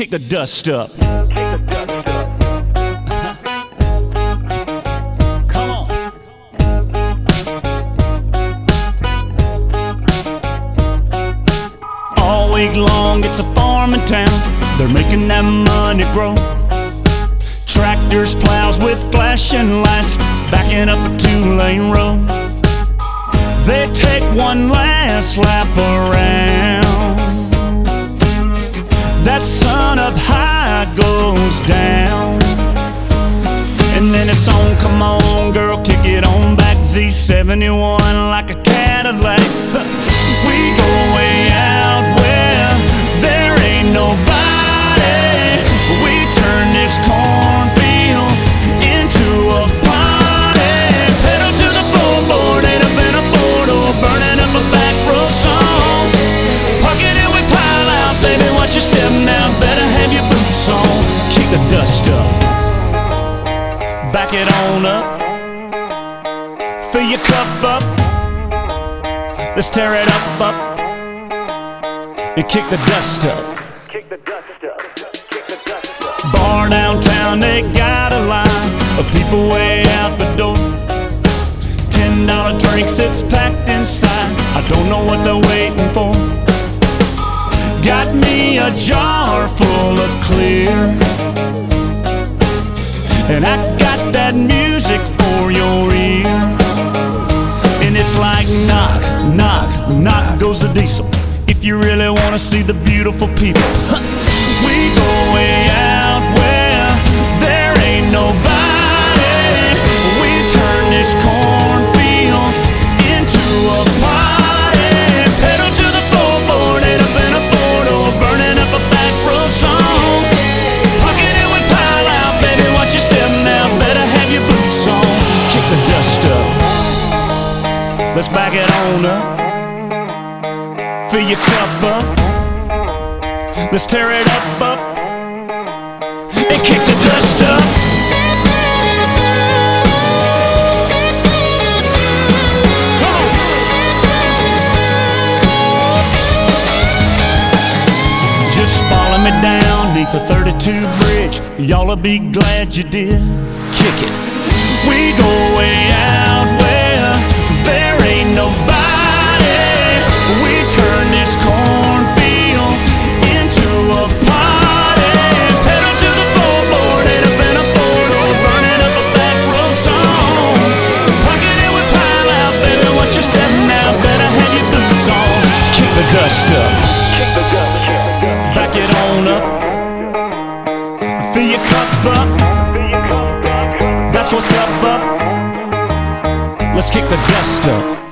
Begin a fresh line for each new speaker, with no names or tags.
kick the dust up. Come on. All week long, it's a farming town. They're making that money grow. Tractors, plows with flashing lights, backing up a two lane road. They take one last lap around. Up high goes down. And then it's on, come on, girl, kick it on back. Z71 like a Cadillac. We go Fill your cup up. Let's tear it up, up. And kick the dust up.
Kick the dust up. Kick the dust up.
Bar downtown, they got a line of people way out the door. Ten dollar drinks, it's packed inside. I don't know what they're waiting for. Got me a jar full of clear. And I got that music goes the diesel. If you really wanna see the beautiful people, we go way out where there ain't nobody. We turn this cornfield into a party. Pedal to the floorboard, ain't up in a door, burning up a back road song. Pocket it with pile out, baby. Watch your step now. Better have your boots on. Kick the dust up. Let's back it on up. Fill your cup up. Let's tear it up, up. And kick the dust up. Me down neath the 32 bridge. Y'all'll be glad you did. Kick it. We go way out dust. Back it on up.
Fill your cup up.
That's what's up, up. Let's kick the dust up.